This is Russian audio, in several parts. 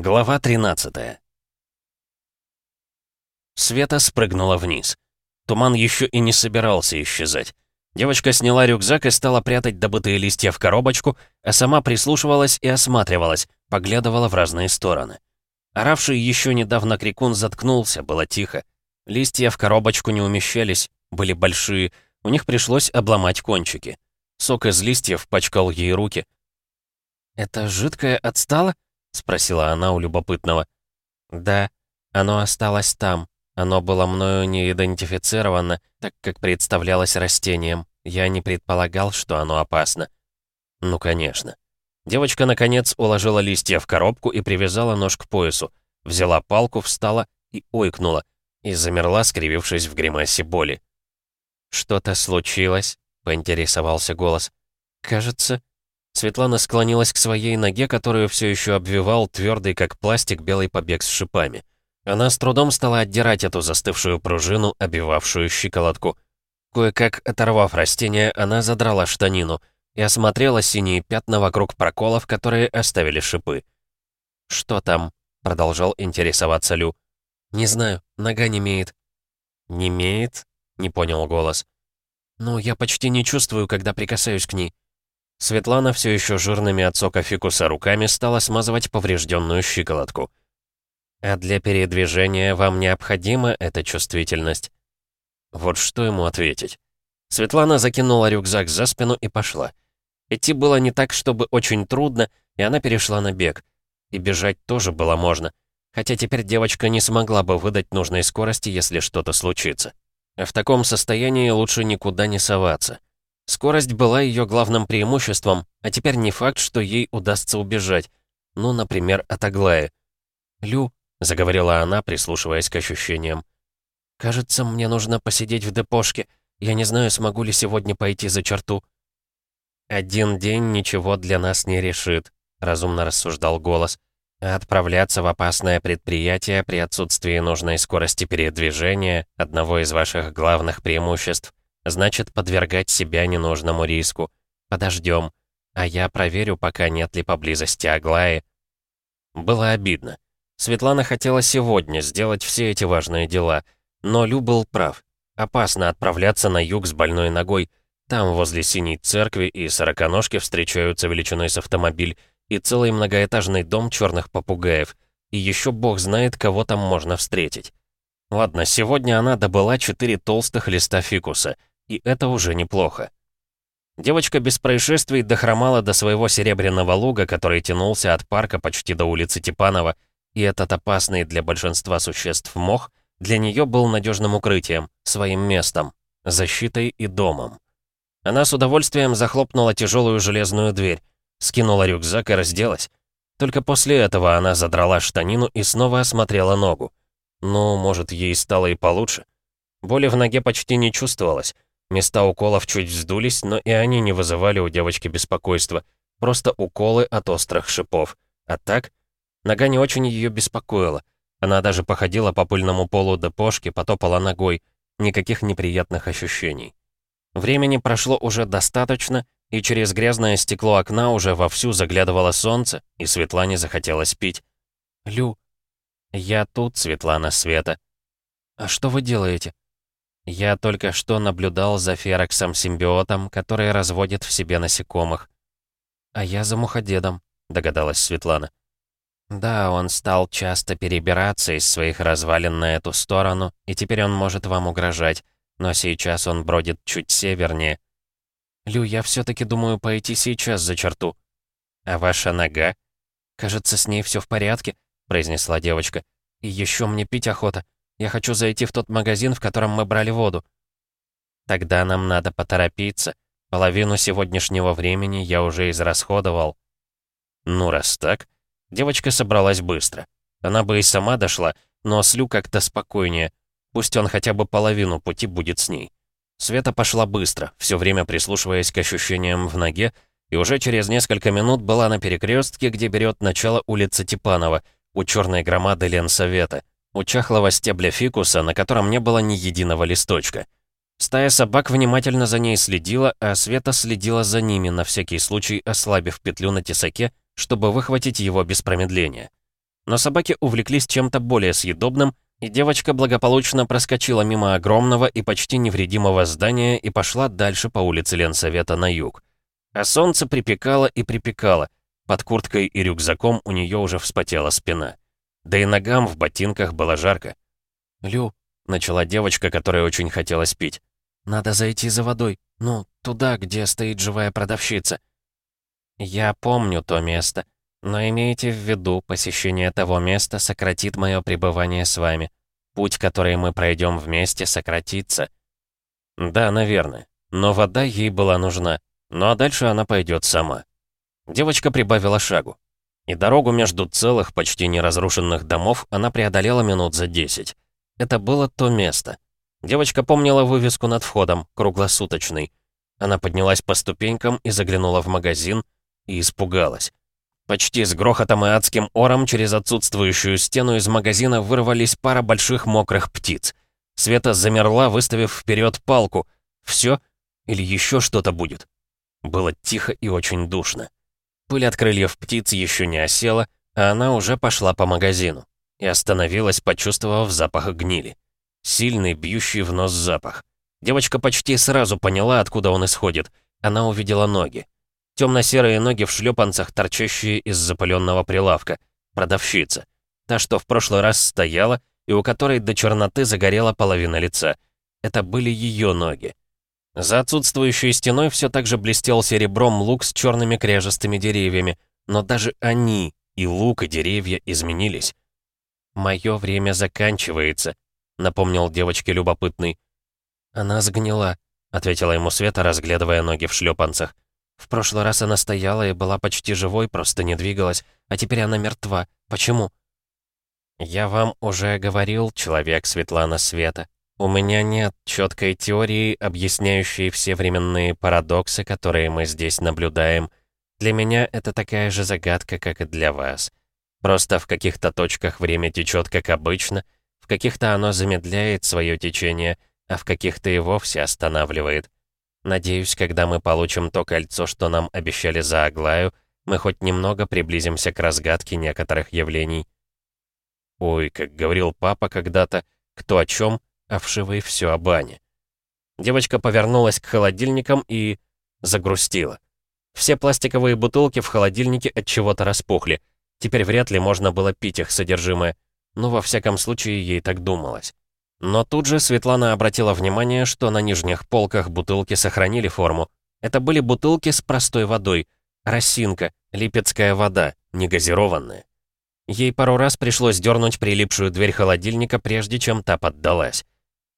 Глава 13 Света спрыгнула вниз. Туман еще и не собирался исчезать. Девочка сняла рюкзак и стала прятать добытые листья в коробочку, а сама прислушивалась и осматривалась, поглядывала в разные стороны. Оравший еще недавно крикун заткнулся, было тихо. Листья в коробочку не умещались, были большие, у них пришлось обломать кончики. Сок из листьев пачкал ей руки. «Это жидкое отстало?» — спросила она у любопытного. «Да, оно осталось там. Оно было мною не идентифицировано, так как представлялось растением. Я не предполагал, что оно опасно». «Ну, конечно». Девочка, наконец, уложила листья в коробку и привязала нож к поясу. Взяла палку, встала и ойкнула. И замерла, скривившись в гримасе боли. «Что-то случилось?» — поинтересовался голос. «Кажется, Светлана склонилась к своей ноге, которую все еще обвивал твердый, как пластик, белый побег с шипами. Она с трудом стала отдирать эту застывшую пружину, обвивавшую щиколотку. Кое-как оторвав растение, она задрала штанину и осмотрела синие пятна вокруг проколов, которые оставили шипы. «Что там?» — продолжал интересоваться Лю. «Не знаю, нога не имеет». «Не имеет?» — не понял голос. «Ну, я почти не чувствую, когда прикасаюсь к ней». Светлана все еще жирными от сока фикуса руками стала смазывать поврежденную щиколотку. «А для передвижения вам необходима эта чувствительность?» Вот что ему ответить. Светлана закинула рюкзак за спину и пошла. Идти было не так, чтобы очень трудно, и она перешла на бег. И бежать тоже было можно. Хотя теперь девочка не смогла бы выдать нужной скорости, если что-то случится. А в таком состоянии лучше никуда не соваться. Скорость была ее главным преимуществом, а теперь не факт, что ей удастся убежать. Ну, например, от Аглаи. «Лю», — заговорила она, прислушиваясь к ощущениям. «Кажется, мне нужно посидеть в депошке. Я не знаю, смогу ли сегодня пойти за черту». «Один день ничего для нас не решит», — разумно рассуждал голос. «А отправляться в опасное предприятие при отсутствии нужной скорости передвижения, одного из ваших главных преимуществ, Значит, подвергать себя ненужному риску. Подождем. А я проверю, пока нет ли поблизости Аглаи. Было обидно. Светлана хотела сегодня сделать все эти важные дела. Но Лю был прав. Опасно отправляться на юг с больной ногой. Там, возле синей церкви и сороконожки встречаются величиной с автомобиль и целый многоэтажный дом черных попугаев. И еще бог знает, кого там можно встретить. Ладно, сегодня она добыла четыре толстых листа фикуса — и это уже неплохо. Девочка без происшествий дохромала до своего серебряного луга, который тянулся от парка почти до улицы Типанова, и этот опасный для большинства существ мох для нее был надежным укрытием, своим местом, защитой и домом. Она с удовольствием захлопнула тяжелую железную дверь, скинула рюкзак и разделась. Только после этого она задрала штанину и снова осмотрела ногу. Ну, может, ей стало и получше. Боли в ноге почти не чувствовалось, Места уколов чуть вздулись, но и они не вызывали у девочки беспокойства. Просто уколы от острых шипов. А так, нога не очень ее беспокоила. Она даже походила по пыльному полу депошки, потопала ногой. Никаких неприятных ощущений. Времени прошло уже достаточно, и через грязное стекло окна уже вовсю заглядывало солнце, и Светлане захотелось пить. «Лю, я тут, Светлана Света». «А что вы делаете?» Я только что наблюдал за фероксом-симбиотом, который разводит в себе насекомых. А я за муходедом, догадалась Светлана. Да, он стал часто перебираться из своих развалин на эту сторону, и теперь он может вам угрожать, но сейчас он бродит чуть севернее. Лю, я все-таки думаю пойти сейчас за черту. А ваша нога? Кажется, с ней все в порядке, произнесла девочка. И еще мне пить охота. Я хочу зайти в тот магазин, в котором мы брали воду». «Тогда нам надо поторопиться. Половину сегодняшнего времени я уже израсходовал». Ну, раз так, девочка собралась быстро. Она бы и сама дошла, но Слю как-то спокойнее. Пусть он хотя бы половину пути будет с ней. Света пошла быстро, все время прислушиваясь к ощущениям в ноге, и уже через несколько минут была на перекрестке, где берет начало улица Типанова, у черной громады Ленсовета у чахлого стебля фикуса, на котором не было ни единого листочка. Стая собак внимательно за ней следила, а Света следила за ними, на всякий случай ослабив петлю на тесаке, чтобы выхватить его без промедления. Но собаки увлеклись чем-то более съедобным, и девочка благополучно проскочила мимо огромного и почти невредимого здания и пошла дальше по улице Ленсовета на юг. А солнце припекало и припекало. Под курткой и рюкзаком у нее уже вспотела спина. Да и ногам в ботинках было жарко. «Лю», — начала девочка, которая очень хотела пить, — «надо зайти за водой. Ну, туда, где стоит живая продавщица». «Я помню то место», но имейте в виду, посещение того места сократит мое пребывание с вами. Путь, который мы пройдем вместе, сократится. Да, наверное. Но вода ей была нужна. Ну а дальше она пойдет сама. Девочка прибавила шагу. И дорогу между целых, почти неразрушенных домов она преодолела минут за десять. Это было то место. Девочка помнила вывеску над входом, круглосуточный. Она поднялась по ступенькам и заглянула в магазин, и испугалась. Почти с грохотом и адским ором через отсутствующую стену из магазина вырвались пара больших мокрых птиц. Света замерла, выставив вперед палку. Все или еще что-то будет? Было тихо и очень душно. Пыль от крыльев птиц еще не осела, а она уже пошла по магазину. И остановилась, почувствовав запах гнили. Сильный, бьющий в нос запах. Девочка почти сразу поняла, откуда он исходит. Она увидела ноги. Темно-серые ноги в шлепанцах, торчащие из запыленного прилавка. Продавщица. Та, что в прошлый раз стояла, и у которой до черноты загорела половина лица. Это были ее ноги. За отсутствующей стеной все так же блестел серебром лук с черными кряжестыми деревьями, но даже они, и лук, и деревья, изменились. «Мое время заканчивается», — напомнил девочке любопытный. «Она сгнила», — ответила ему Света, разглядывая ноги в шлепанцах. В прошлый раз она стояла и была почти живой, просто не двигалась, а теперь она мертва. Почему? Я вам уже говорил, человек Светлана Света. У меня нет четкой теории, объясняющей все временные парадоксы, которые мы здесь наблюдаем. Для меня это такая же загадка, как и для вас. Просто в каких-то точках время течет как обычно, в каких-то оно замедляет свое течение, а в каких-то и вовсе останавливает. Надеюсь, когда мы получим то кольцо, что нам обещали за Аглаю, мы хоть немного приблизимся к разгадке некоторых явлений. Ой, как говорил папа когда-то, кто о чем, а вшивый все о бане. Девочка повернулась к холодильникам и... загрустила. Все пластиковые бутылки в холодильнике от чего-то распухли. Теперь вряд ли можно было пить их содержимое. Но во всяком случае ей так думалось. Но тут же Светлана обратила внимание, что на нижних полках бутылки сохранили форму. Это были бутылки с простой водой. Росинка, липецкая вода, негазированная. Ей пару раз пришлось дернуть прилипшую дверь холодильника, прежде чем та поддалась.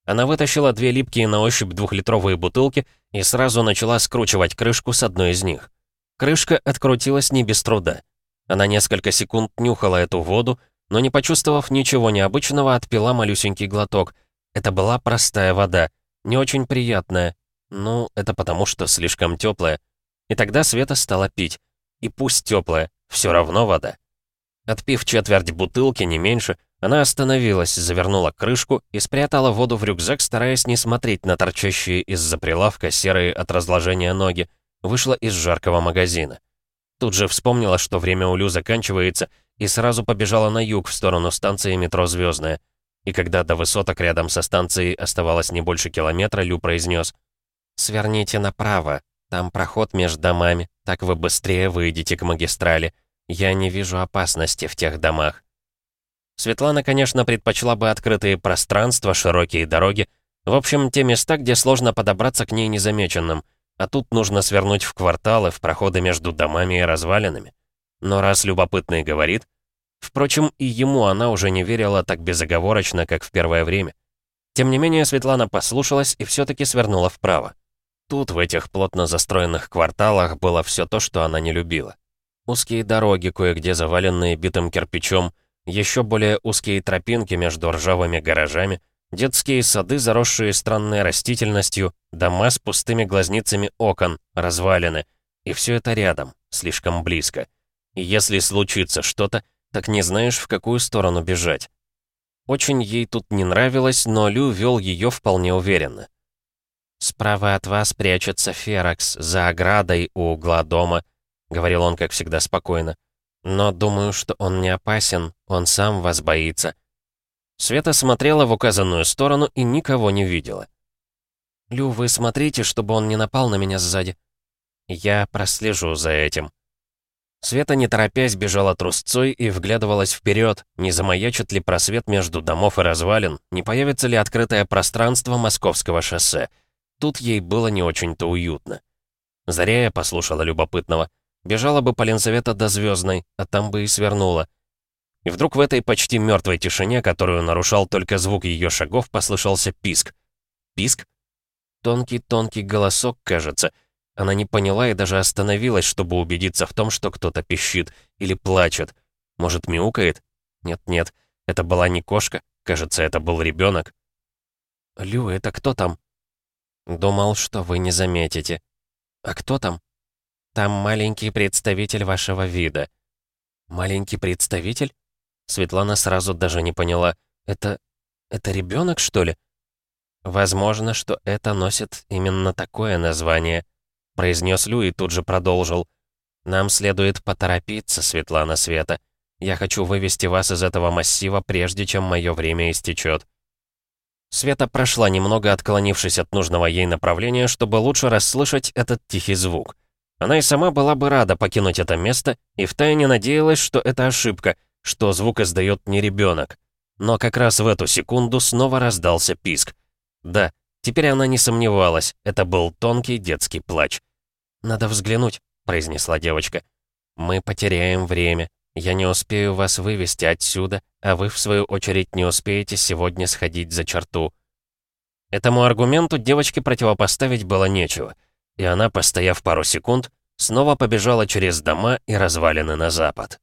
Она вытащила две липкие на ощупь двухлитровые бутылки и сразу начала скручивать крышку с одной из них. Крышка открутилась не без труда. Она несколько секунд нюхала эту воду, но не почувствовав ничего необычного, отпила малюсенький глоток. Это была простая вода, не очень приятная. Ну, это потому, что слишком теплая. И тогда Света стала пить. И пусть теплая, все равно вода. Отпив четверть бутылки, не меньше, она остановилась, завернула крышку и спрятала воду в рюкзак, стараясь не смотреть на торчащие из-за прилавка серые от разложения ноги. Вышла из жаркого магазина. Тут же вспомнила, что время у Лю заканчивается, и сразу побежала на юг в сторону станции метро «Звездная». И когда до высоток рядом со станцией оставалось не больше километра, Лю произнес «Сверните направо, там проход между домами, так вы быстрее выйдете к магистрали. Я не вижу опасности в тех домах». Светлана, конечно, предпочла бы открытые пространства, широкие дороги, в общем, те места, где сложно подобраться к ней незамеченным, а тут нужно свернуть в кварталы, в проходы между домами и развалинами. Но раз любопытный говорит... Впрочем, и ему она уже не верила так безоговорочно, как в первое время. Тем не менее, Светлана послушалась и все-таки свернула вправо. Тут, в этих плотно застроенных кварталах, было все то, что она не любила. Узкие дороги, кое-где заваленные битым кирпичом, еще более узкие тропинки между ржавыми гаражами, детские сады, заросшие странной растительностью, дома с пустыми глазницами окон, развалины. И все это рядом, слишком близко. И если случится что-то, так не знаешь, в какую сторону бежать. Очень ей тут не нравилось, но Лю вел ее вполне уверенно. «Справа от вас прячется Феракс, за оградой у угла дома», — говорил он, как всегда, спокойно. Но думаю, что он не опасен, он сам вас боится». Света смотрела в указанную сторону и никого не видела. «Лю, вы смотрите, чтобы он не напал на меня сзади». «Я прослежу за этим». Света, не торопясь, бежала трусцой и вглядывалась вперед, не замаячит ли просвет между домов и развалин, не появится ли открытое пространство московского шоссе. Тут ей было не очень-то уютно. Заряя послушала любопытного. Бежала бы по Ленсовета до Звездной, а там бы и свернула. И вдруг в этой почти мертвой тишине, которую нарушал только звук ее шагов, послышался писк. Писк? Тонкий-тонкий голосок, кажется — она не поняла и даже остановилась, чтобы убедиться в том, что кто-то пищит или плачет. Может, мяукает? Нет-нет, это была не кошка. Кажется, это был ребенок. «Лю, это кто там?» «Думал, что вы не заметите». «А кто там?» «Там маленький представитель вашего вида». «Маленький представитель?» Светлана сразу даже не поняла. «Это... это ребенок, что ли?» «Возможно, что это носит именно такое название», произнес Лю и тут же продолжил. «Нам следует поторопиться, Светлана Света. Я хочу вывести вас из этого массива, прежде чем мое время истечет». Света прошла немного, отклонившись от нужного ей направления, чтобы лучше расслышать этот тихий звук. Она и сама была бы рада покинуть это место и втайне надеялась, что это ошибка, что звук издает не ребенок. Но как раз в эту секунду снова раздался писк. Да, теперь она не сомневалась, это был тонкий детский плач. «Надо взглянуть», — произнесла девочка. «Мы потеряем время. Я не успею вас вывести отсюда, а вы, в свою очередь, не успеете сегодня сходить за черту». Этому аргументу девочке противопоставить было нечего, и она, постояв пару секунд, снова побежала через дома и развалины на запад.